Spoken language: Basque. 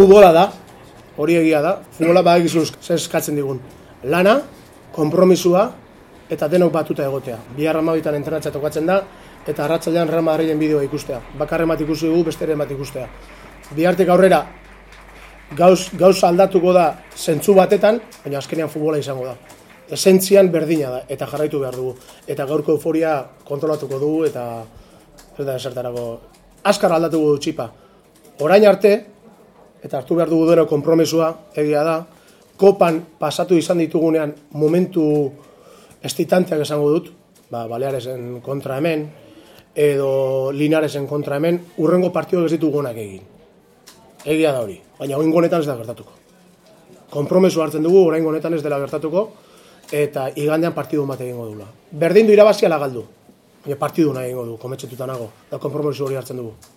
futbola da, hori egia da, futbola badakizu zer eskatzen digun. Lana, konpromisua eta denok batuta egotea. Bihar amabitan entrenatzea tokatzen da, eta arratzaldean Real Madriden bideoa ikustea. Bakarren bat ikusi dugu, besteren bat ikustea. Bihartik aurrera, gauz, gauz aldatuko da zentzu batetan, baina azkenean futbola izango da. Esentzian berdina da, eta jarraitu behar dugu. Eta gaurko euforia kontrolatuko dugu, eta da esertarako. Azkar aldatuko du txipa. Orain arte, eta hartu behar dugu dero konpromesua, egia da, kopan pasatu izan ditugunean momentu estitanteak esango dut, ba, Balearesen kontra hemen, edo Linaresen kontra hemen, urrengo partidu ez ditugunak egin. Egia da hori, baina orain honetan ez da gertatuko. Konpromesu hartzen dugu, orain honetan ez dela gertatuko, eta igandean partidu bat egingo dula. Berdin du irabazi ala galdu, baina partidu nahi egingo du, kometxetuta nago, da konpromesu hori hartzen dugu.